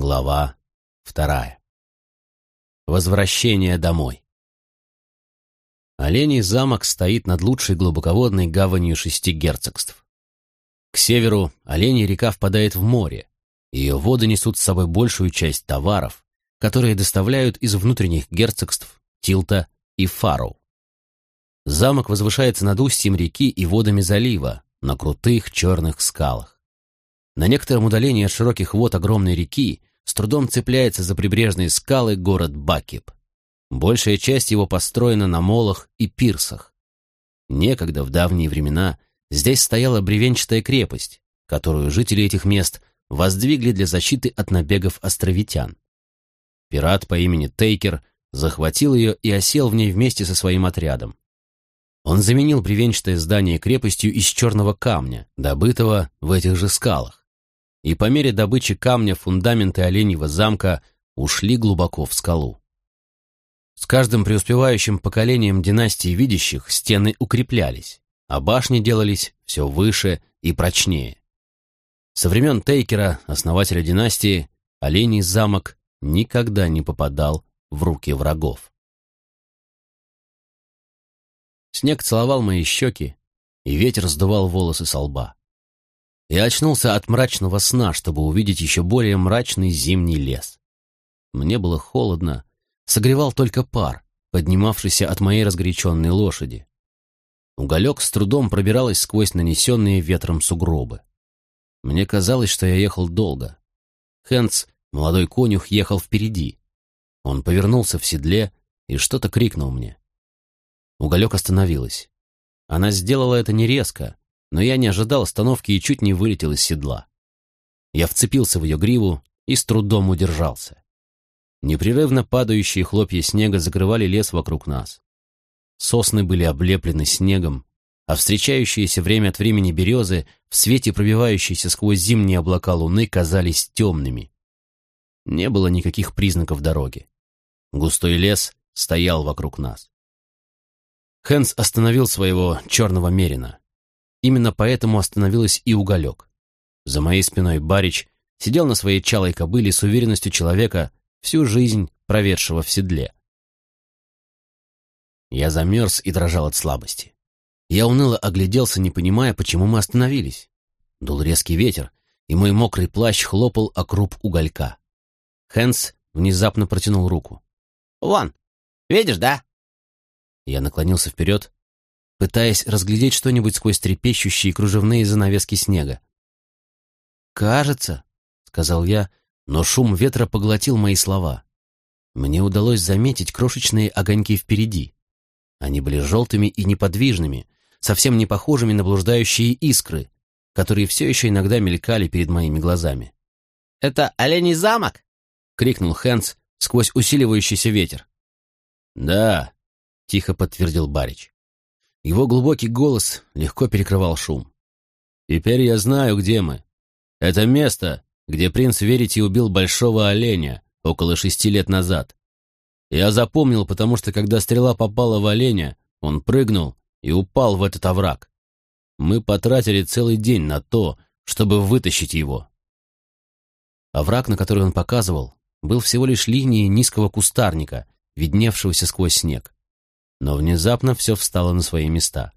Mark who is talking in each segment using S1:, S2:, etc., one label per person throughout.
S1: Глава вторая. Возвращение домой. Оленей замок стоит над лучшей глубоководной гаванью шести герцогств. К северу Оленей река впадает в море. Ее воды несут с собой большую часть товаров, которые доставляют из внутренних герцогств Тилта и Фару. Замок возвышается над устьем реки и водами залива, на крутых черных скалах. На некотором удалении от широких вод огромной реки с трудом цепляется за прибрежные скалы город Бакип. Большая часть его построена на молах и пирсах. Некогда, в давние времена, здесь стояла бревенчатая крепость, которую жители этих мест воздвигли для защиты от набегов островитян. Пират по имени Тейкер захватил ее и осел в ней вместе со своим отрядом. Он заменил бревенчатое здание крепостью из черного камня, добытого в этих же скалах. И по мере добычи камня фундаменты Оленьего замка ушли глубоко в скалу. С каждым преуспевающим поколением династии видящих стены укреплялись, а башни делались все выше и прочнее. Со времен Тейкера, основателя династии, Оленей замок никогда не попадал в руки врагов. Снег целовал мои щеки, и ветер сдувал волосы со лба. Я очнулся от мрачного сна, чтобы увидеть еще более мрачный зимний лес. Мне было холодно, согревал только пар, поднимавшийся от моей разгоряченной лошади. Уголек с трудом пробиралась сквозь нанесенные ветром сугробы. Мне казалось, что я ехал долго. Хэнс, молодой конюх, ехал впереди. Он повернулся в седле и что-то крикнул мне. Уголек остановилась. Она сделала это не резко, но я не ожидал остановки и чуть не вылетел из седла. Я вцепился в ее гриву и с трудом удержался. Непрерывно падающие хлопья снега закрывали лес вокруг нас. Сосны были облеплены снегом, а встречающиеся время от времени березы в свете пробивающейся сквозь зимние облака луны казались темными. Не было никаких признаков дороги. Густой лес стоял вокруг нас. Хэнс остановил своего черного мерина. Именно поэтому остановилась и уголек. За моей спиной Барич сидел на своей чалой кобыле с уверенностью человека, всю жизнь проведшего в седле. Я замерз и дрожал от слабости. Я уныло огляделся, не понимая, почему мы остановились. Дул резкий ветер, и мой мокрый плащ хлопал о круп уголька. Хэнс внезапно протянул руку.
S2: «Вон, видишь, да?»
S1: Я наклонился вперед, пытаясь разглядеть что-нибудь сквозь трепещущие кружевные занавески снега.
S2: «Кажется», — сказал я, но шум ветра поглотил мои слова. Мне удалось заметить крошечные огоньки впереди. Они были желтыми и неподвижными, совсем не похожими на блуждающие искры, которые все еще иногда мелькали перед моими глазами.
S1: «Это оленей замок?» — крикнул Хэнс сквозь усиливающийся ветер. «Да», тихо подтвердил Барич. Его глубокий голос легко перекрывал шум. «Теперь я знаю, где мы. Это место, где принц Верити убил большого оленя около шести лет назад. Я запомнил, потому что когда стрела попала в оленя, он прыгнул и упал в этот овраг. Мы потратили целый день на то, чтобы вытащить его». Овраг, на который он показывал, был всего лишь линией низкого кустарника, видневшегося сквозь снег. Но внезапно все встало на свои места.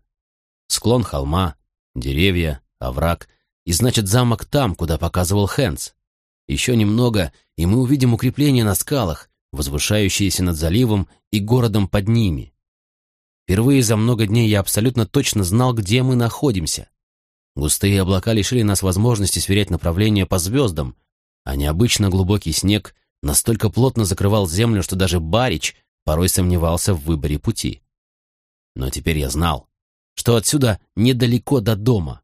S1: Склон холма, деревья, овраг, и значит замок там, куда показывал Хэнс. Еще немного, и мы увидим укрепления на скалах, возвышающиеся над заливом и городом под ними. Впервые за много дней я абсолютно точно знал, где мы находимся. Густые облака лишили нас возможности сверять направление по звездам, а необычно глубокий снег настолько плотно закрывал землю, что даже Барич порой сомневался в выборе пути. Но теперь я знал, что отсюда недалеко до дома,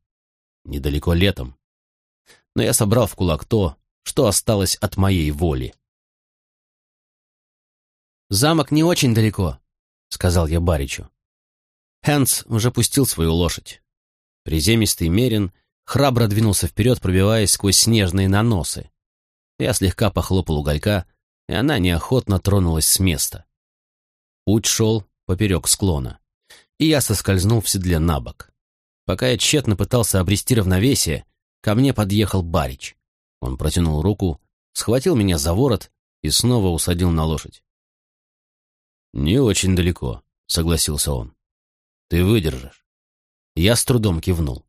S1: недалеко летом. Но я собрал в кулак то, что осталось от моей воли.
S2: «Замок не очень далеко», — сказал я Баричу.
S1: Хэнс уже пустил свою лошадь. Приземистый мерин храбро двинулся вперед, пробиваясь сквозь снежные наносы. Я слегка похлопал уголька, и она неохотно тронулась с места. Путь шел поперек склона, и я соскользнул в седле на бок. Пока я тщетно пытался обрести равновесие, ко мне подъехал Барич. Он протянул руку, схватил меня за ворот и снова усадил на лошадь. «Не очень далеко», — согласился он. «Ты выдержишь». Я с трудом кивнул.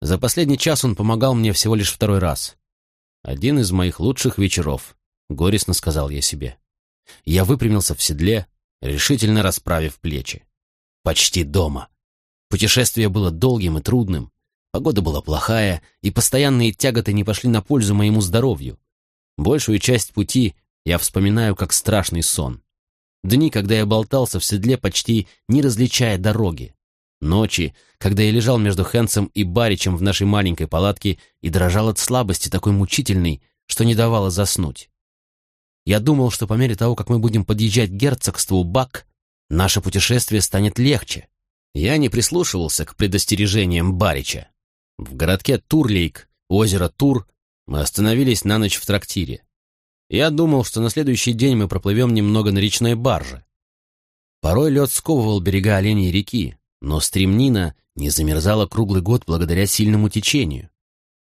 S1: За последний час он помогал мне всего лишь второй раз. Один из моих лучших вечеров, горестно сказал я себе. Я выпрямился в седле, решительно расправив плечи. Почти дома. Путешествие было долгим и трудным. Погода была плохая, и постоянные тяготы не пошли на пользу моему здоровью. Большую часть пути я вспоминаю как страшный сон. Дни, когда я болтался в седле, почти не различая дороги. Ночи, когда я лежал между Хэнсом и Баричем в нашей маленькой палатке и дрожал от слабости такой мучительной, что не давало заснуть. Я думал, что по мере того, как мы будем подъезжать к герцогству Бак, наше путешествие станет легче. Я не прислушивался к предостережениям Барича. В городке Турлейк, озеро Тур, мы остановились на ночь в трактире. Я думал, что на следующий день мы проплывем немного на речной барже. Порой лед сковывал берега Оленей реки, но стремнина не замерзала круглый год благодаря сильному течению.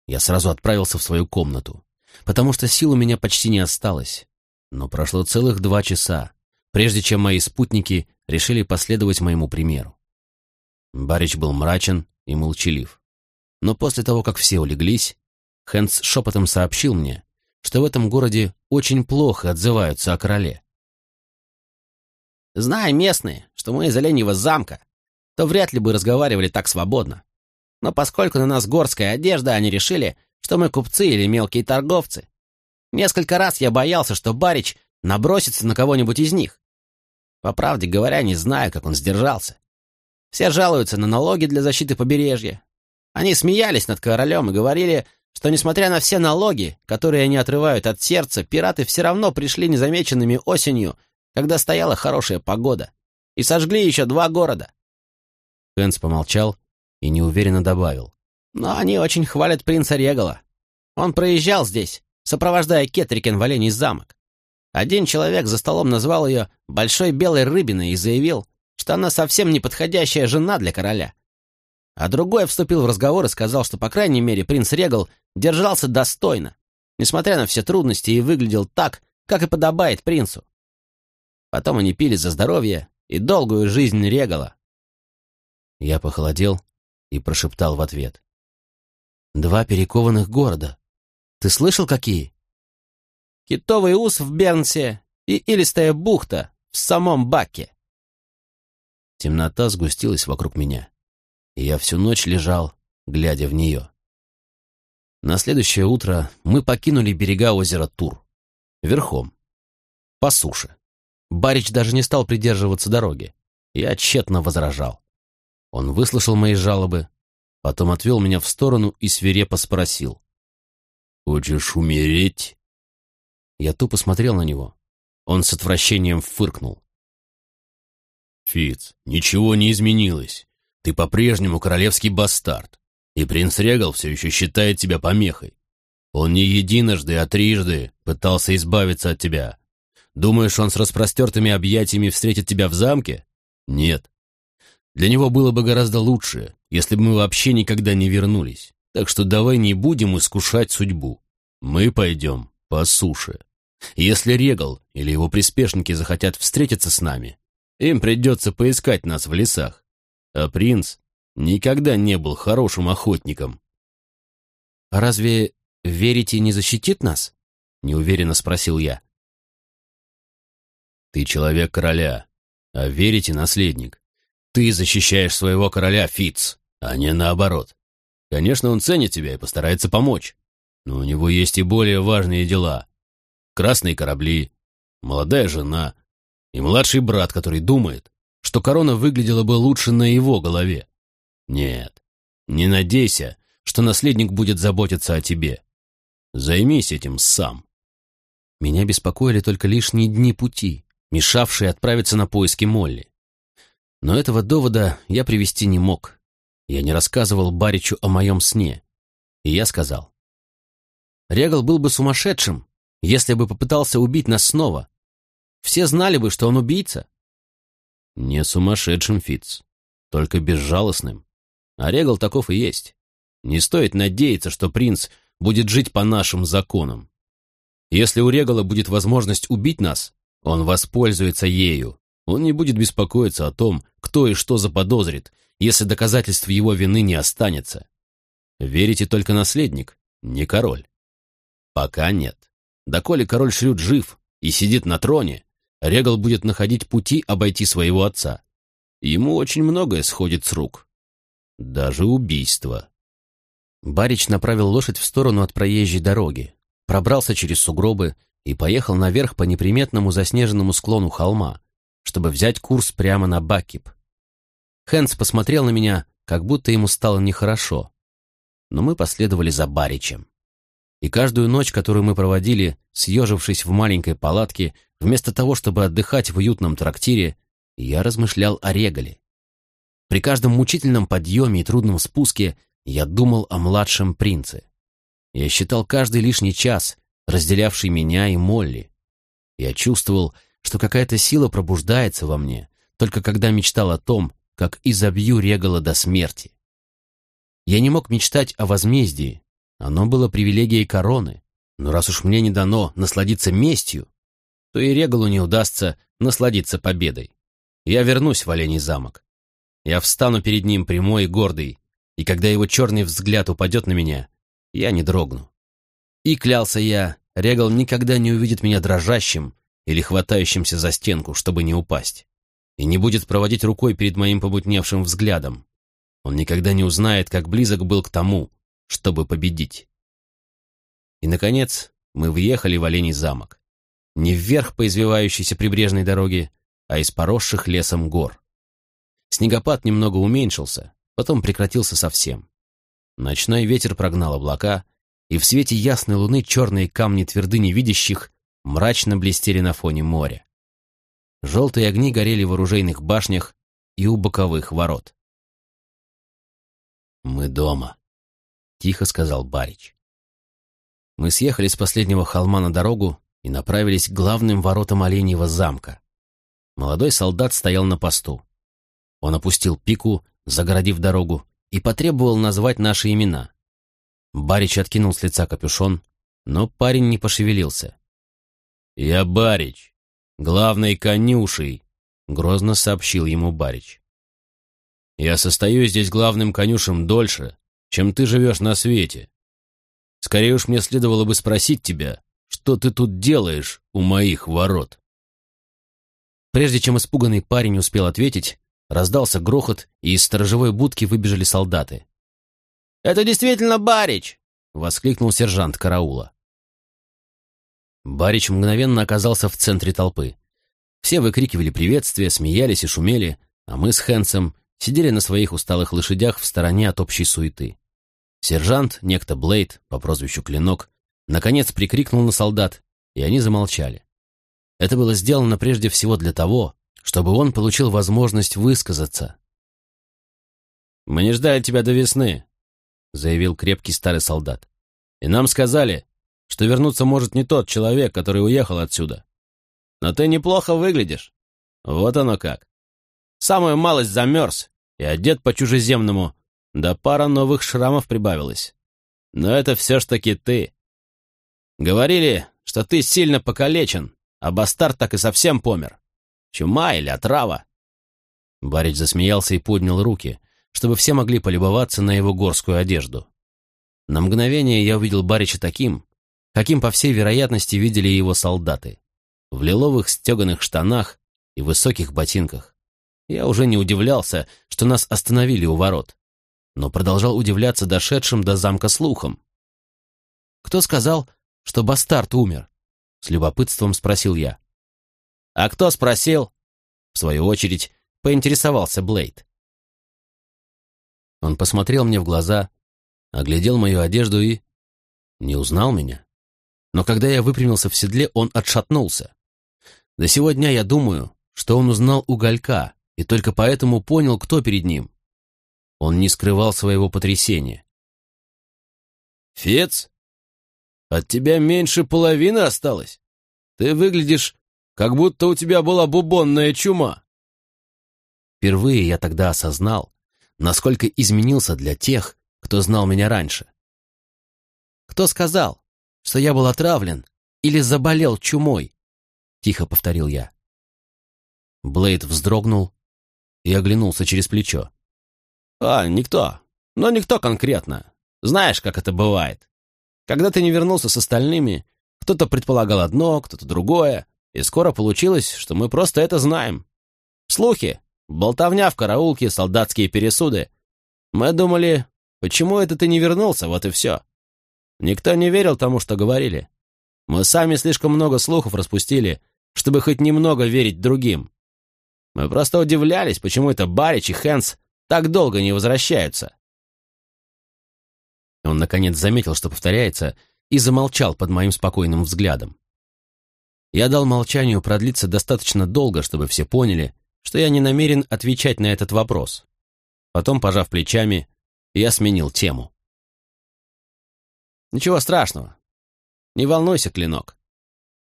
S1: Я сразу отправился в свою комнату, потому что сил у меня почти не осталось. Но прошло целых два часа, прежде чем мои спутники решили последовать моему примеру. Барич был мрачен и молчалив. Но после того, как все улеглись, Хэнс шепотом сообщил мне, что в этом городе очень плохо отзываются о короле.
S2: «Зная местные, что мы из Оленьего замка, то вряд ли бы разговаривали так свободно. Но поскольку на нас горская одежда, они решили, что мы купцы или мелкие торговцы. Несколько раз я боялся, что Барич набросится на кого-нибудь из них. По правде говоря, не знаю, как он сдержался. Все жалуются на налоги для защиты побережья. Они смеялись над королем и говорили, что, несмотря на все налоги, которые они отрывают от сердца, пираты все равно пришли незамеченными осенью, когда стояла хорошая погода, и сожгли еще два города.
S1: Хэнс помолчал и неуверенно добавил.
S2: «Но они очень хвалят принца Регала. Он проезжал здесь, сопровождая Кетрикен в Оленей замок. Один человек за столом назвал ее «большой белой рыбиной» и заявил, что она совсем неподходящая жена для короля. А другой вступил в разговор и сказал, что, по крайней мере, принц Регал держался достойно, несмотря на все трудности, и выглядел так, как и подобает принцу. Потом они пили за здоровье и долгую жизнь Регала.
S1: Я похолодел и прошептал в ответ. «Два перекованных города. Ты слышал, какие?»
S2: «Китовый ус в Бернсе и Илистая бухта в самом Баке».
S1: Темнота сгустилась вокруг меня, и я всю ночь лежал, глядя в нее. На следующее утро мы покинули берега озера Тур. Верхом. По суше. Барич даже не стал придерживаться дороги. Я тщетно возражал. Он выслушал мои жалобы, потом отвел меня в сторону и свирепо спросил. «Хочешь умереть?» Я тупо смотрел на него. Он с отвращением фыркнул. «Фиц, ничего не изменилось. Ты по-прежнему королевский бастард, и принц Регал все еще считает тебя помехой. Он не единожды, а трижды пытался избавиться от тебя. Думаешь, он с распростертыми объятиями встретит тебя в замке? Нет. Для него было бы гораздо лучше, если бы мы вообще никогда не вернулись. Так что давай не будем искушать судьбу. Мы пойдем по суше. Если Регал или его приспешники захотят встретиться с нами, им придется поискать нас в лесах. А принц никогда не был хорошим охотником.
S2: «А разве верите не защитит нас?» — неуверенно спросил я.
S1: «Ты человек короля, а верите наследник. Ты защищаешь своего короля, Фиц, а не наоборот. Конечно, он ценит тебя и постарается помочь. Но у него есть и более важные дела. Красные корабли, молодая жена и младший брат, который думает, что корона выглядела бы лучше на его голове. Нет, не надейся, что наследник будет заботиться о тебе. Займись этим сам.
S2: Меня беспокоили только лишние дни пути, мешавшие отправиться на поиски Молли. Но этого довода я привести не мог. Я не рассказывал Баричу о моем сне. И я сказал. Регал был бы сумасшедшим, если бы попытался убить нас снова. Все знали бы, что он убийца.
S1: Не сумасшедшим, Фиц, только безжалостным. А Регал таков и есть. Не стоит надеяться, что принц будет жить по нашим законам. Если у Регала будет возможность убить нас, он воспользуется ею. Он не будет беспокоиться о том, кто и что заподозрит, если доказательств его вины не останется. Верите только наследник, не король. Пока нет. Доколе король Шрюд жив и сидит на троне, Регал будет находить пути обойти своего отца. Ему очень многое сходит с рук. Даже убийство.
S2: Барич направил лошадь в сторону от проезжей дороги, пробрался через сугробы и поехал наверх по неприметному заснеженному склону холма, чтобы взять курс прямо на Бакип. Хэнс посмотрел на меня, как будто ему стало нехорошо. Но мы последовали за Баричем. И каждую ночь, которую мы проводили, съежившись в маленькой палатке, вместо того, чтобы отдыхать в уютном трактире, я размышлял о Регале. При каждом мучительном подъеме и трудном спуске я думал о младшем принце. Я считал каждый лишний час, разделявший меня и Молли. Я чувствовал, что какая-то сила пробуждается во мне, только когда мечтал о том, как изобью Регала до смерти. Я не мог мечтать о возмездии, оно было привилегией короны, но раз уж мне не дано насладиться местью, то и Регалу не удастся насладиться победой. Я вернусь в Оленей замок. Я встану перед ним прямой и гордый, и когда его черный взгляд упадет на меня, я не дрогну. И клялся я, Регал никогда не увидит меня дрожащим или хватающимся за стенку, чтобы не упасть, и не будет проводить рукой перед моим помутневшим взглядом. Он никогда не узнает, как близок был к тому, чтобы победить. И, наконец, мы въехали в Оленей замок. Не вверх по извивающейся прибрежной дороге, а из поросших лесом гор. Снегопад немного уменьшился, потом прекратился совсем. Ночной ветер прогнал облака, и в свете ясной луны черные камни твердыни видящих мрачно блестели на фоне моря. Желтые огни горели в оружейных башнях и у боковых ворот. «Мы дома», — тихо сказал Барич. Мы съехали с последнего холма на дорогу и направились к главным воротам Оленьего замка. Молодой солдат стоял на посту. Он опустил пику, загородив дорогу, и потребовал назвать наши имена. Барич откинул с лица капюшон, но парень не пошевелился. «Я Барич, главный конюшей», — грозно сообщил ему Барич. «Я состою здесь главным конюшем дольше, чем ты живешь на свете. Скорее уж мне следовало бы спросить тебя, что ты тут делаешь у моих ворот?» Прежде чем испуганный парень успел ответить, раздался грохот, и из сторожевой будки выбежали солдаты. «Это действительно Барич!» — воскликнул сержант караула. Барич мгновенно оказался в центре толпы. Все выкрикивали приветствия, смеялись и шумели, а мы с Хэнсом сидели на своих усталых лошадях в стороне от общей суеты. Сержант, некто Блейд, по прозвищу Клинок, наконец прикрикнул на солдат, и они замолчали. Это было сделано прежде всего для того, чтобы он получил возможность высказаться. «Мы не ждали тебя до весны», — заявил крепкий старый солдат. «И нам сказали, что вернуться может не тот человек, который уехал отсюда. Но ты неплохо выглядишь. Вот оно как. Самую малость замерз и одет по-чужеземному, да пара новых шрамов прибавилось. Но это все ж таки ты. Говорили, что ты сильно покалечен, а бастард так и совсем помер. Чума или отрава?» Барич засмеялся и поднял руки, чтобы все могли полюбоваться на его горскую одежду. На мгновение я увидел Барича таким, каким, по всей вероятности, видели его солдаты. В лиловых стеганых штанах и высоких ботинках. Я уже не удивлялся, что нас остановили у ворот но продолжал удивляться дошедшим до замка слухам. «Кто сказал, что бастард умер?» — с любопытством спросил я. «А кто спросил?» — в свою очередь поинтересовался Блейд. Он посмотрел мне в глаза, оглядел мою одежду и... не узнал меня. Но когда я выпрямился в седле, он отшатнулся. До сего дня я думаю, что он узнал уголька и только поэтому понял, кто перед ним. Он не скрывал своего потрясения. «Фец, от тебя меньше половины осталось. Ты выглядишь, как будто у тебя была бубонная чума». Впервые я тогда осознал, насколько изменился для тех, кто знал меня раньше. Кто сказал, что я был отравлен или заболел чумой?» — тихо повторил я. Блейд вздрогнул и оглянулся через плечо.
S1: «А, никто. Но никто конкретно. Знаешь, как это бывает. Когда ты не вернулся с остальными, кто-то предполагал одно, кто-то другое, и скоро получилось, что мы просто это знаем. Слухи, болтовня в караулке, солдатские пересуды. Мы думали, почему это ты не вернулся, вот и все. Никто не верил тому, что говорили. Мы сами слишком много слухов распустили, чтобы хоть немного верить другим. Мы просто удивлялись, почему это Барич и Хэнс так долго не возвращаются.
S2: Он, наконец, заметил, что повторяется, и замолчал под моим спокойным взглядом. Я дал молчанию продлиться достаточно долго, чтобы все поняли, что я не намерен отвечать на этот вопрос. Потом, пожав плечами, я сменил тему.
S1: «Ничего страшного. Не волнуйся, Клинок.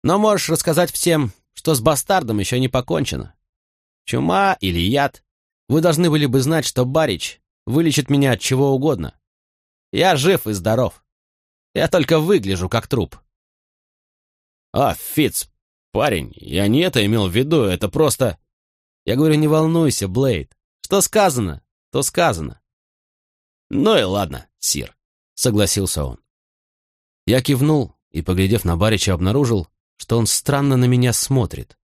S1: Но можешь рассказать всем, что с бастардом еще не покончено. Чума или яд. Вы должны были бы знать, что Барич вылечит меня от чего угодно. Я жив и здоров. Я только выгляжу как труп.
S2: А, Фиц, парень, я не это имел в виду, это просто...
S1: Я говорю, не волнуйся, Блейд. Что сказано, то сказано.
S2: Ну и ладно, Сир, согласился он. Я кивнул и, поглядев на Барича, обнаружил, что он странно на меня смотрит.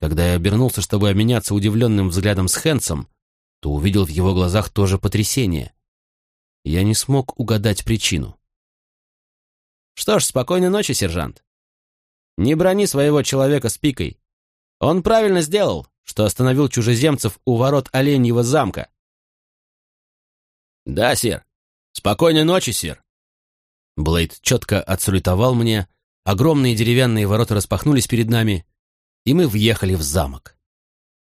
S2: Когда я обернулся, чтобы обменяться удивленным взглядом с Хэнсом, то увидел в его глазах тоже потрясение. Я не смог угадать причину.
S1: «Что ж, спокойной ночи, сержант. Не брони своего человека с пикой. Он правильно сделал, что остановил чужеземцев у ворот Оленьего замка».
S2: «Да, сир. Спокойной ночи, сир». Блейд четко отсалютовал мне, огромные деревянные ворота распахнулись перед нами, и мы въехали в замок.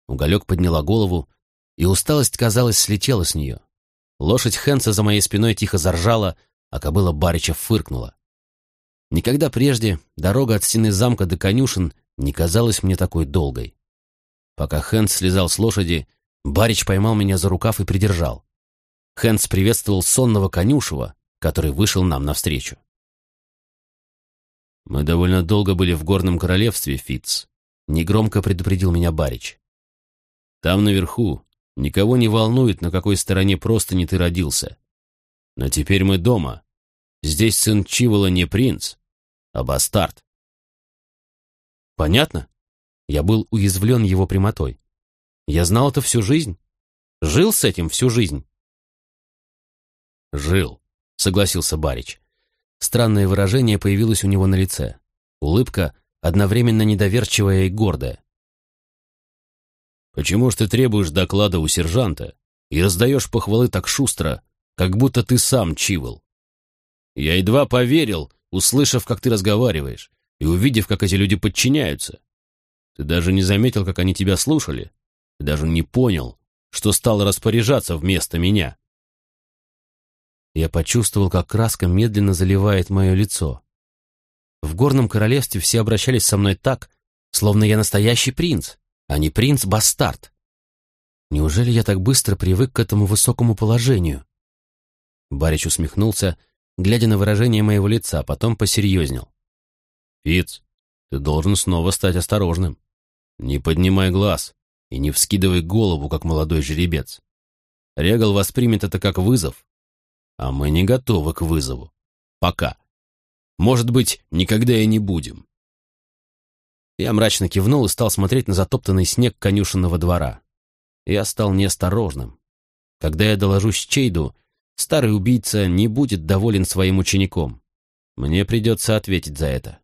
S2: Уголек подняла голову, и усталость, казалось, слетела с нее. Лошадь Хенса за моей спиной тихо заржала, а кобыла Барича фыркнула. Никогда прежде дорога от стены замка до конюшен не казалась мне такой долгой. Пока Хэнс слезал с лошади, Барич поймал меня за рукав и придержал. Хэнс приветствовал сонного конюшева, который вышел нам навстречу. «Мы довольно долго были в горном королевстве, Фитц», — негромко предупредил меня Барич. «Там наверху никого не волнует, на какой стороне просто не ты родился. Но теперь мы дома. Здесь сын Чивола не принц, а бастард». «Понятно?» Я был уязвлен его прямотой. Я знал это всю жизнь. Жил с этим всю жизнь. «Жил», — согласился Барич. Странное выражение появилось у него на лице. Улыбка, одновременно недоверчивая и гордая. «Почему ж ты требуешь доклада у сержанта и раздаешь похвалы так шустро, как будто ты сам чивал? Я едва поверил, услышав, как ты разговариваешь, и увидев, как эти люди подчиняются. Ты даже не заметил, как они тебя слушали. Ты даже не понял, что стал распоряжаться вместо меня. Я почувствовал, как краска медленно заливает мое лицо. В горном королевстве все обращались со мной так, словно я настоящий принц, а не принц-бастард. Неужели я так быстро привык к этому высокому положению? Барич усмехнулся, глядя на выражение моего лица, потом посерьезнел. «Фиц, ты должен снова стать осторожным. Не поднимай глаз и не вскидывай голову, как молодой жеребец. Регал воспримет это как вызов, а мы не готовы к вызову. Пока. Может быть, никогда и не будем. Я мрачно кивнул и стал смотреть на затоптанный снег конюшенного двора. Я стал неосторожным. Когда я доложусь Чейду, старый убийца не будет доволен своим учеником. Мне придется ответить за это.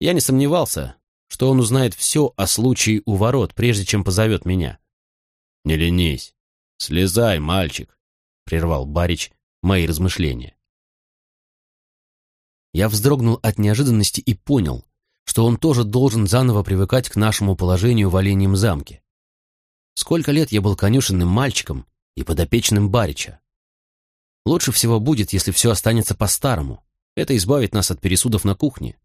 S2: Я не сомневался, что он узнает все о случае у ворот, прежде чем позовет меня. «Не ленись. Слезай, мальчик», — прервал Барич мои размышления. Я вздрогнул от неожиданности и понял, что он тоже должен заново привыкать к нашему положению в Оленьем замке. Сколько лет я был конюшенным мальчиком и подопечным Барича. Лучше всего будет, если все останется по-старому. Это избавит нас от пересудов на кухне.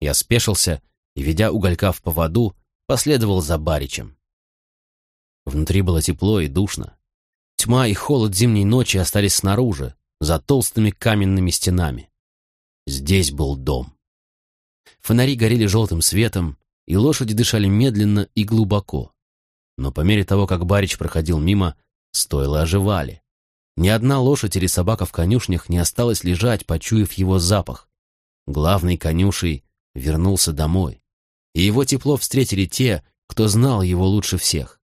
S2: Я спешился и, ведя уголька в поводу, последовал за Баричем. Внутри было тепло и душно. Тьма и холод зимней ночи остались снаружи, за толстыми каменными стенами. Здесь был дом. фонари горели желтым светом, и лошади дышали медленно и глубоко. Но по мере того, как Барич проходил мимо, стойла оживали. Ни одна лошадь или собака в конюшнях не осталась лежать, почуяв его запах. Главный конюшей вернулся домой, и его тепло встретили те, кто знал его лучше всех.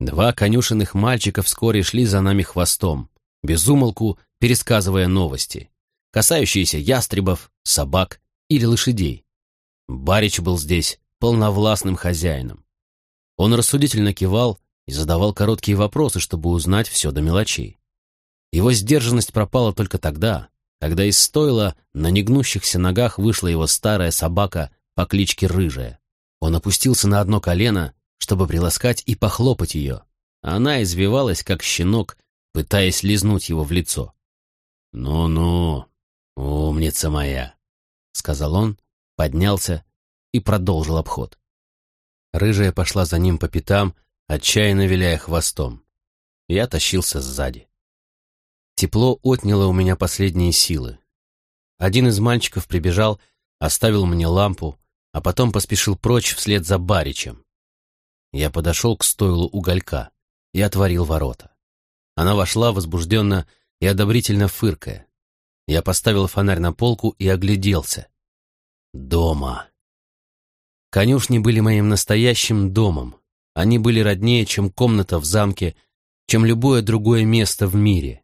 S2: Два конюшенных мальчика вскоре шли за нами хвостом, безумолку пересказывая новости, касающиеся ястребов, собак или лошадей. Барич был здесь полновластным хозяином. Он рассудительно кивал и задавал короткие вопросы, чтобы узнать все до мелочей. Его сдержанность пропала только тогда, когда из стойла на негнущихся ногах вышла его старая собака по кличке Рыжая. Он опустился на одно колено, чтобы приласкать и похлопать ее. Она извивалась, как щенок, пытаясь лизнуть его в лицо. «Ну-ну, умница моя», — сказал он, поднялся и продолжил обход. Рыжая пошла за ним по пятам, отчаянно виляя хвостом. Я тащился сзади. Тепло отняло у меня последние силы. Один из мальчиков прибежал, оставил мне лампу, а потом поспешил прочь вслед за Баричем. Я подошел к стойлу уголька и отворил ворота. Она вошла возбужденно и одобрительно фыркая. Я поставил фонарь на полку и огляделся. Дома. Конюшни были моим настоящим домом. Они были роднее, чем комната в замке, чем любое другое место в мире.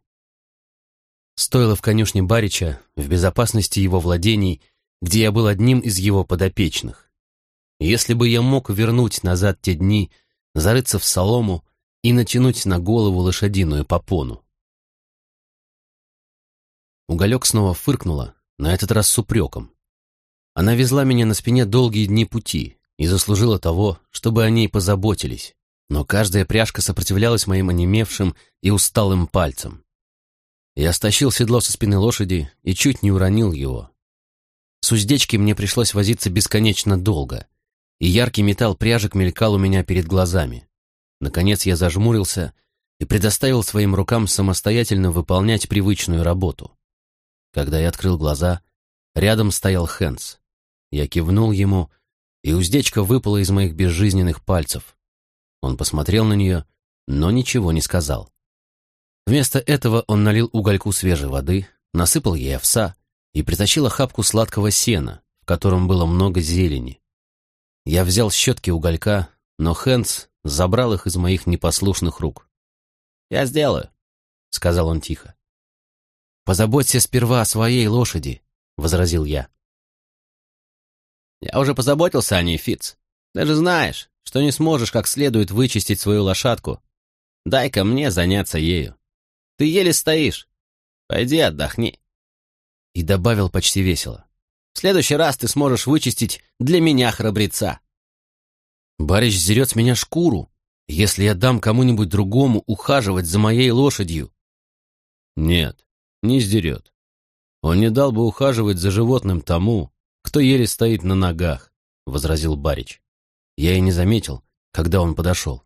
S2: Стоило в конюшне Барича, в безопасности его владений, где я был одним из его подопечных. Если бы я мог вернуть назад те дни, зарыться в солому и натянуть на голову лошадиную попону. Уголек снова фыркнула, на этот раз с упреком. Она везла меня на спине долгие дни пути и заслужила того, чтобы о ней позаботились, но каждая пряжка сопротивлялась моим онемевшим и усталым пальцам. Я стащил седло со спины лошади и чуть не уронил его. С уздечки мне пришлось возиться бесконечно долго, и яркий металл пряжек мелькал у меня перед глазами. Наконец я зажмурился и предоставил своим рукам самостоятельно выполнять привычную работу. Когда я открыл глаза, рядом стоял Хэнс. Я кивнул ему, и уздечка выпала из моих безжизненных пальцев. Он посмотрел на нее, но ничего не сказал. Вместо этого он налил угольку свежей воды, насыпал ей овса и притащил охапку сладкого сена, в котором было много зелени. Я взял щетки уголька, но Хэнс забрал их из моих непослушных рук. «Я сделаю», — сказал он тихо. «Позаботься сперва о своей лошади», — возразил я. «Я уже позаботился о ней, Фиц. Ты же знаешь, что не сможешь как следует вычистить свою лошадку. Дай-ка мне заняться ею. Ты еле стоишь. Пойди отдохни». И добавил почти весело. «В следующий раз ты сможешь вычистить для меня храбреца». Барич зерет с меня шкуру, если я дам кому-нибудь другому ухаживать за моей лошадью. Нет, не сдерет. Он не дал бы ухаживать за животным тому, кто еле стоит на ногах, — возразил Барич. Я и не заметил, когда он подошел.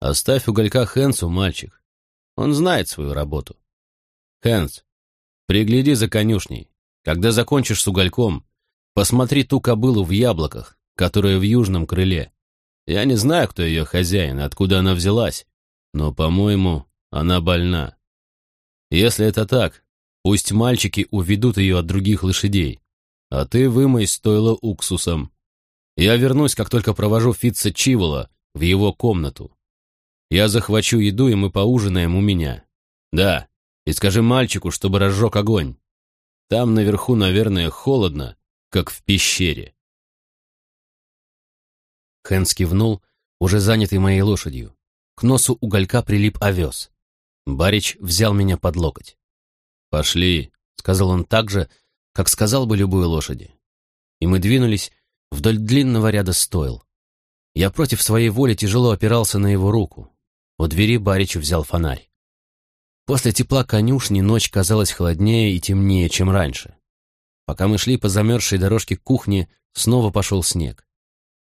S2: Оставь уголька Хэнсу, мальчик. Он знает свою работу. Хэнс, пригляди за конюшней. Когда закончишь с угольком, посмотри ту кобылу в яблоках, которая в южном крыле. Я не знаю, кто ее хозяин, откуда она взялась, но, по-моему, она больна. Если это так, пусть мальчики уведут ее от других лошадей, а ты вымой стойло уксусом. Я вернусь, как только провожу Фитца Чивола в его комнату. Я захвачу еду, и мы поужинаем у меня. Да, и скажи мальчику, чтобы разжег огонь. Там наверху, наверное, холодно, как в пещере. Хэнс кивнул, уже занятый моей лошадью. К носу уголька прилип овес. Барич взял меня под локоть. «Пошли», — сказал он так же, как сказал бы любой лошади. И мы двинулись вдоль длинного ряда стойл. Я против своей воли тяжело опирался на его руку. У двери Барич взял фонарь. После тепла конюшни ночь казалась холоднее и темнее, чем раньше. Пока мы шли по замерзшей дорожке к кухне, снова пошел снег.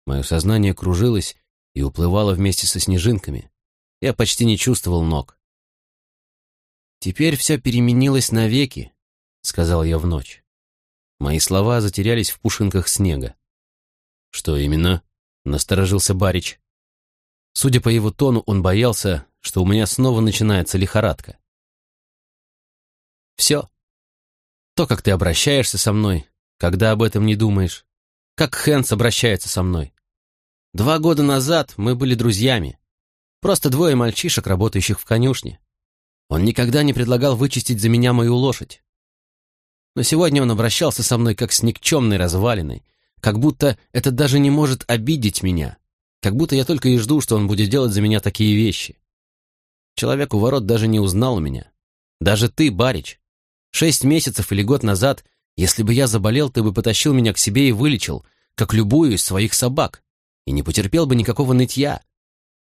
S2: Мое сознание кружилось и уплывало вместе со снежинками. Я почти не чувствовал ног. «Теперь все переменилось навеки», — сказал я в ночь. Мои слова затерялись в пушинках снега.
S1: «Что именно?» — насторожился Барич.
S2: Судя по его тону, он боялся, что у меня снова начинается лихорадка. «Все. То, как ты обращаешься со мной, когда об этом не думаешь, как Хэнс обращается со мной. Два года назад мы были друзьями, просто двое мальчишек, работающих в конюшне. Он никогда не предлагал вычистить за меня мою лошадь. Но сегодня он обращался со мной как с никчемной развалиной, как будто это даже не может обидеть меня, как будто я только и жду, что он будет делать за меня такие вещи. Человек у ворот даже не узнал меня. Даже ты, Барич. Шесть месяцев или год назад, если бы я заболел, ты бы потащил меня к себе и вылечил, как любую из своих собак, и не потерпел бы никакого нытья.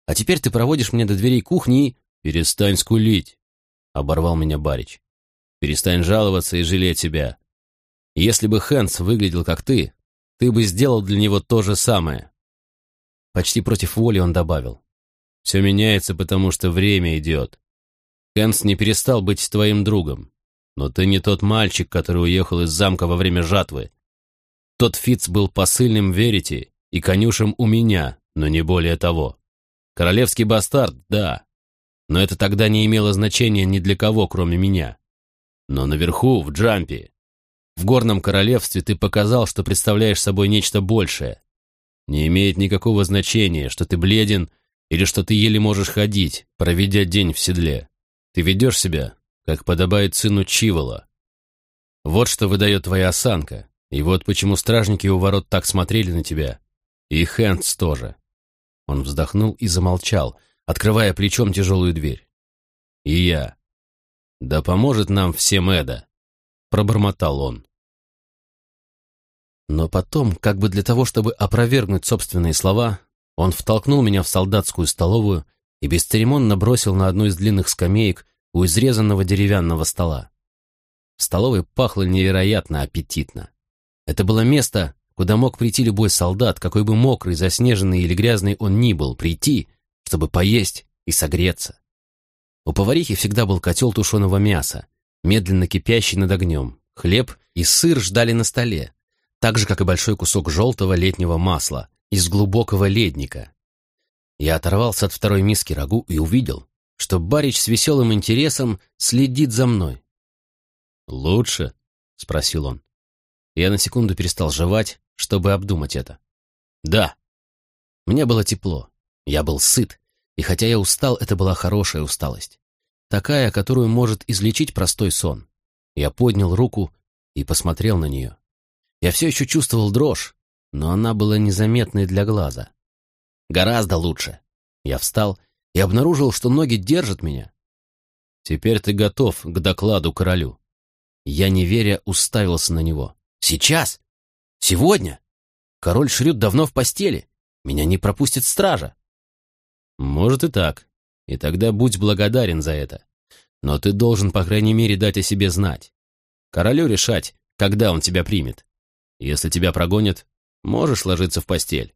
S2: А теперь ты проводишь меня до дверей кухни и...
S1: «Перестань скулить», — оборвал меня Барич. «Перестань жаловаться и жалеть себя. Если бы Хэнс выглядел как ты, ты бы сделал для него то же самое».
S2: Почти против воли он добавил.
S1: «Все меняется, потому что время идет. Хэнс не перестал быть твоим другом, но ты не тот мальчик, который уехал из замка во время жатвы. Тот Фиц был посыльным верите и конюшем у меня, но не более того. Королевский бастард, да, но это тогда не имело значения ни для кого, кроме меня. Но наверху, в Джампе, в горном королевстве ты показал, что представляешь собой нечто большее. Не имеет никакого значения, что ты бледен или что ты еле можешь ходить, проведя день в седле. Ты ведешь себя, как подобает сыну Чивола. Вот что выдает твоя осанка, и вот почему стражники у ворот так смотрели на тебя. И Хэндс тоже. Он вздохнул и замолчал, открывая плечом тяжелую дверь. И я. Да поможет нам всем Эда, пробормотал он.
S2: Но потом, как бы для того, чтобы опровергнуть собственные слова, он втолкнул меня в солдатскую столовую и бесцеремонно бросил на одну из длинных скамеек у изрезанного деревянного стола. В столовой пахло невероятно аппетитно. Это было место, куда мог прийти любой солдат, какой бы мокрый, заснеженный или грязный он ни был, прийти, чтобы поесть и согреться. У поварихи всегда был котел тушеного мяса, медленно кипящий над огнем. Хлеб и сыр ждали на столе, так же, как и большой кусок желтого летнего масла из глубокого ледника. Я оторвался от второй миски рагу и увидел, что Барич с веселым интересом следит за мной.
S1: «Лучше?» — спросил он.
S2: Я на секунду перестал жевать, чтобы обдумать это.
S1: Да.
S2: Мне было тепло. Я был сыт. И хотя я устал, это была хорошая усталость. Такая, которую может излечить простой сон. Я поднял руку и посмотрел на нее. Я все еще чувствовал дрожь, но она была незаметной для глаза. Гораздо лучше. Я встал и обнаружил, что ноги держат меня.
S1: Теперь ты готов к докладу королю.
S2: Я, не веря, уставился на него. Сейчас? Сегодня? Король Шрюд давно в постели. Меня не пропустит стража.
S1: Может и так. И тогда будь благодарен за это. Но ты должен, по крайней мере, дать о себе знать. Королю решать, когда он тебя примет. Если тебя прогонят, можешь ложиться в постель.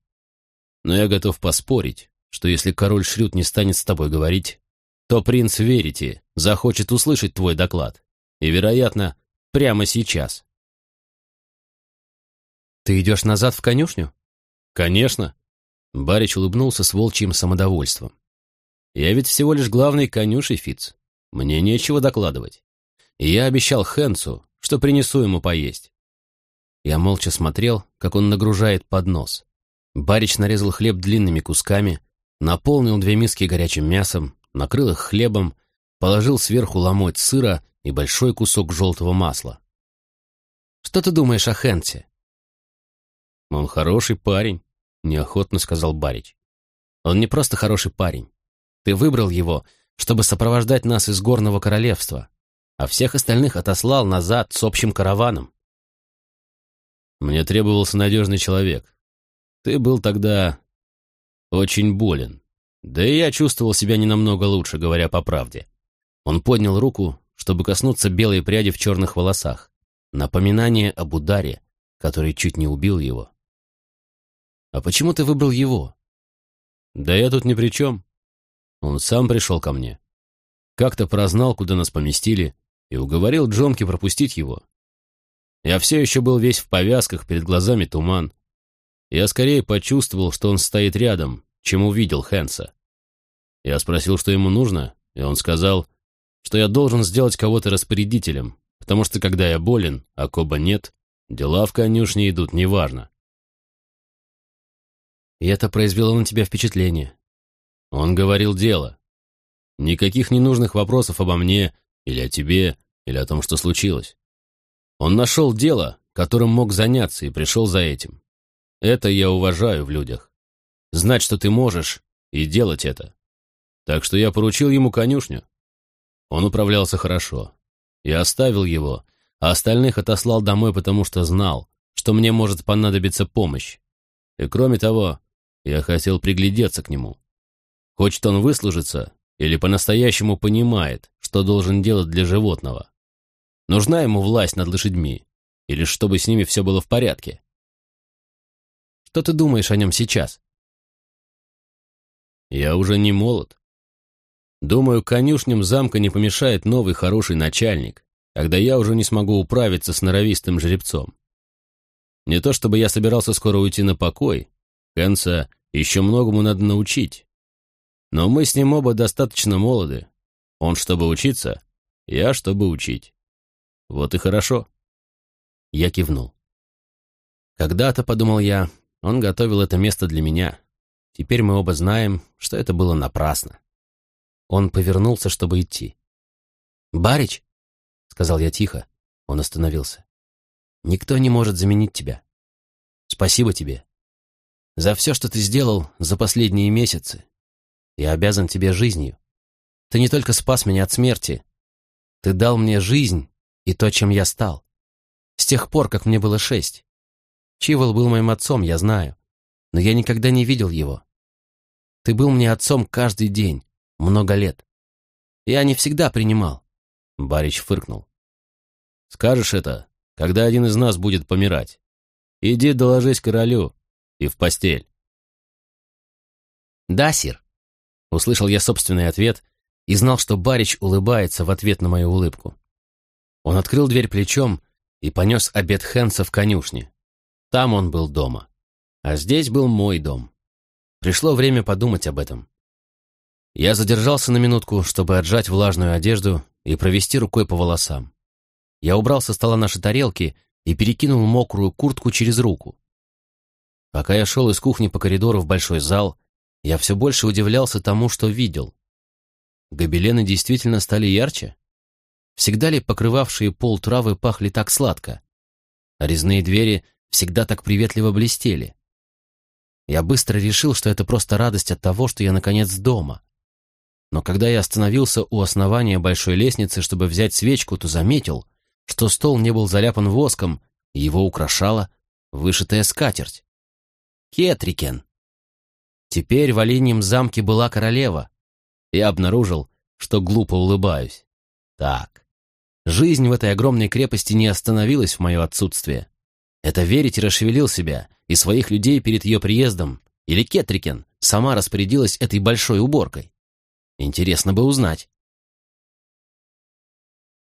S1: Но я готов поспорить, что если король Шрюд не станет с тобой говорить, то принц Верите захочет услышать твой доклад. И, вероятно, прямо сейчас.
S2: «Ты идешь назад в конюшню?»
S1: «Конечно».
S2: Барич улыбнулся с волчьим самодовольством.
S1: «Я ведь всего лишь главный конюшей, Фиц. Мне нечего докладывать. И я обещал Хэнсу, что принесу ему поесть».
S2: Я молча смотрел, как он нагружает поднос. Барич нарезал хлеб длинными кусками, наполнил две миски горячим мясом, накрыл их хлебом, положил сверху ломоть сыра и большой кусок желтого масла. «Что ты думаешь о Хэнсе?»
S1: «Он хороший парень», — неохотно сказал Барич.
S2: «Он не просто хороший парень. Ты выбрал его, чтобы сопровождать нас из горного королевства, а всех остальных отослал назад с общим караваном».
S1: «Мне требовался надежный человек. Ты был тогда очень болен. Да и я чувствовал себя не намного лучше, говоря по правде».
S2: Он поднял руку, чтобы коснуться белой пряди в черных волосах. Напоминание об ударе, который чуть не убил его. А почему ты выбрал его?
S1: Да я тут ни при чем. Он сам пришел ко мне. Как-то прознал, куда нас поместили, и уговорил Джонки пропустить его. Я все еще был весь в повязках, перед глазами туман. Я скорее почувствовал, что он стоит рядом, чем увидел Хэнса. Я спросил, что ему нужно, и он сказал, что я должен сделать кого-то распорядителем, потому что когда я болен, а Коба нет, дела в конюшне идут неважно.
S2: И это произвело на тебя впечатление.
S1: Он говорил дело. Никаких ненужных вопросов обо мне, или о тебе, или о том, что случилось. Он нашел дело, которым мог заняться, и пришел за этим. Это я уважаю в людях. Знать, что ты можешь, и делать это. Так что я поручил ему конюшню. Он управлялся хорошо. Я оставил его, а остальных отослал домой, потому что знал, что мне может понадобиться помощь. И кроме того, я хотел приглядеться к нему. Хочет он выслужиться или по-настоящему понимает, что должен делать для животного. Нужна ему власть над лошадьми, или чтобы с ними все было в порядке.
S2: Что ты думаешь о нем сейчас?
S1: Я уже не молод. Думаю, конюшням замка не помешает новый хороший начальник, когда я уже не смогу управиться с норовистым жеребцом. Не то чтобы я собирался скоро уйти на покой, Хэнса еще многому надо научить. Но мы с ним оба достаточно молоды. Он, чтобы учиться, я, чтобы учить. Вот и хорошо.
S2: Я кивнул. Когда-то, подумал я, он готовил это место для меня. Теперь мы оба знаем, что это было напрасно. Он повернулся, чтобы идти. «Барич!» — сказал я тихо. Он остановился. «Никто не может заменить тебя. Спасибо тебе. За все, что ты сделал за последние месяцы. Я обязан тебе жизнью. Ты не только спас меня от смерти. Ты дал мне жизнь и то, чем я стал. С тех пор, как мне было шесть. Чивол был моим отцом, я знаю. Но я никогда не видел его. Ты был мне отцом каждый день много лет. Я не всегда принимал.
S1: Барич фыркнул. Скажешь это, когда один из нас будет помирать. Иди доложись королю и в постель.
S2: Да, сир. Услышал я собственный ответ и знал, что Барич улыбается в ответ на мою улыбку. Он открыл дверь плечом и понес обед Хэнса в конюшне. Там он был дома. А здесь был мой дом. Пришло время подумать об этом. Я задержался на минутку, чтобы отжать влажную одежду и провести рукой по волосам. Я убрал со стола наши тарелки и перекинул мокрую куртку через руку. Пока я шел из кухни по коридору в большой зал, я все больше удивлялся тому, что видел. Гобелены действительно стали ярче? Всегда ли покрывавшие пол травы пахли так сладко? А резные двери всегда так приветливо блестели? Я быстро решил, что это просто радость от того, что я наконец дома. Но когда я остановился у основания большой лестницы, чтобы взять свечку, то заметил, что стол не был заляпан воском, и его украшала вышитая скатерть. Кетрикен. Теперь в Оленьем замке была королева. Я обнаружил, что глупо улыбаюсь. Так, жизнь в этой огромной крепости не остановилась в мое отсутствие. Это верить расшевелил себя и своих людей перед ее приездом, или Кетрикен сама распорядилась этой большой уборкой. Интересно бы узнать.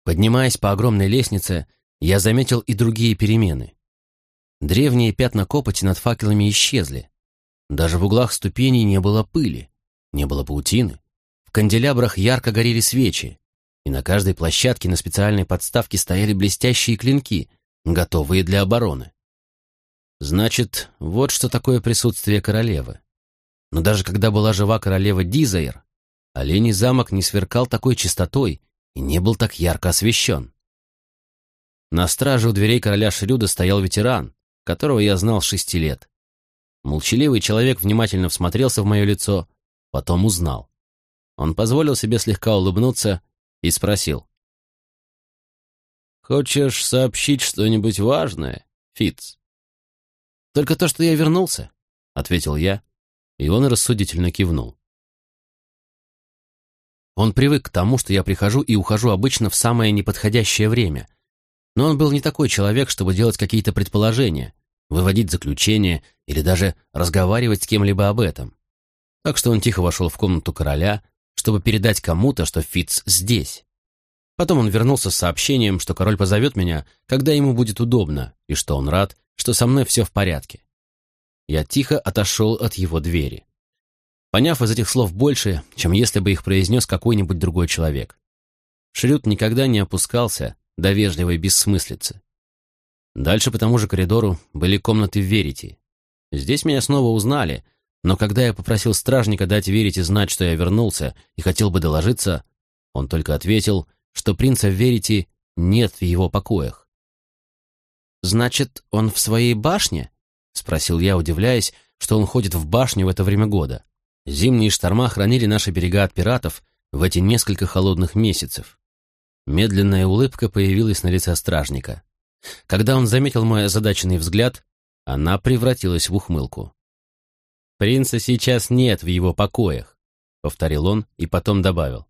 S2: Поднимаясь по огромной лестнице, я заметил и другие перемены. Древние пятна копоти над факелами исчезли. Даже в углах ступеней не было пыли, не было паутины. В канделябрах ярко горели свечи, и на каждой площадке на специальной подставке стояли блестящие клинки, готовые для обороны. Значит, вот что такое присутствие королевы. Но даже когда была жива королева Дизайр, Оленей замок не сверкал такой чистотой и не был так ярко освещен. На страже у дверей короля Шрюда стоял ветеран, которого я знал шести лет. Молчаливый человек внимательно всмотрелся в мое лицо, потом узнал. Он позволил себе слегка улыбнуться и спросил. «Хочешь сообщить что-нибудь важное, Фитц?» «Только то, что я вернулся», — ответил я, и он рассудительно кивнул. Он привык к тому, что я прихожу и ухожу обычно в самое неподходящее время. Но он был не такой человек, чтобы делать какие-то предположения, выводить заключения или даже разговаривать с кем-либо об этом. Так что он тихо вошел в комнату короля, чтобы передать кому-то, что Фитц здесь.
S1: Потом он вернулся с сообщением, что король позовет меня, когда ему будет удобно, и что он рад, что со мной все в порядке. Я тихо отошел от его двери. Поняв из этих слов больше, чем если бы их произнес какой-нибудь другой человек. Шрюд никогда не опускался до вежливой бессмыслицы. Дальше по тому же коридору были комнаты в Верите. Здесь меня снова узнали, но когда я попросил стражника дать Верите знать, что я вернулся и хотел бы доложиться, он только ответил, что принца Верите нет в его покоях. «Значит, он в своей башне?» — спросил я, удивляясь, что он ходит в башню в это время года. Зимние шторма хранили наши берега от пиратов в эти несколько холодных месяцев. Медленная улыбка появилась на лице стражника. Когда он заметил мой озадаченный взгляд, она превратилась в ухмылку. «Принца сейчас нет в его покоях», — повторил он и потом добавил.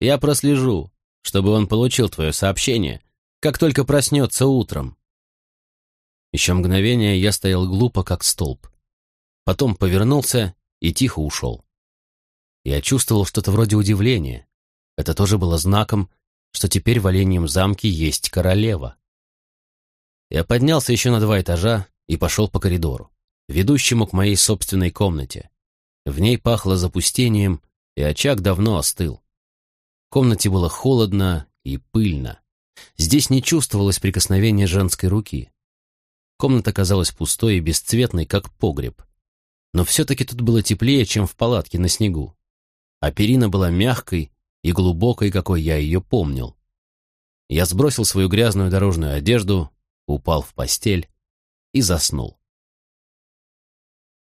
S1: «Я прослежу, чтобы он получил твое сообщение, как только проснется утром». Еще мгновение я стоял глупо, как столб. Потом повернулся и тихо ушел. Я чувствовал что-то вроде удивления. Это тоже было знаком, что теперь в Оленьем замке есть королева. Я поднялся еще на два этажа и пошел по коридору, ведущему к моей собственной комнате. В ней пахло запустением, и очаг давно остыл. Комнате было холодно и пыльно. Здесь не чувствовалось прикосновения женской руки. Комната казалась пустой и бесцветной, как погреб. Но все-таки тут было теплее, чем в палатке на снегу. А перина была мягкой и глубокой, какой я ее помнил. Я сбросил свою грязную дорожную одежду, упал в постель и заснул.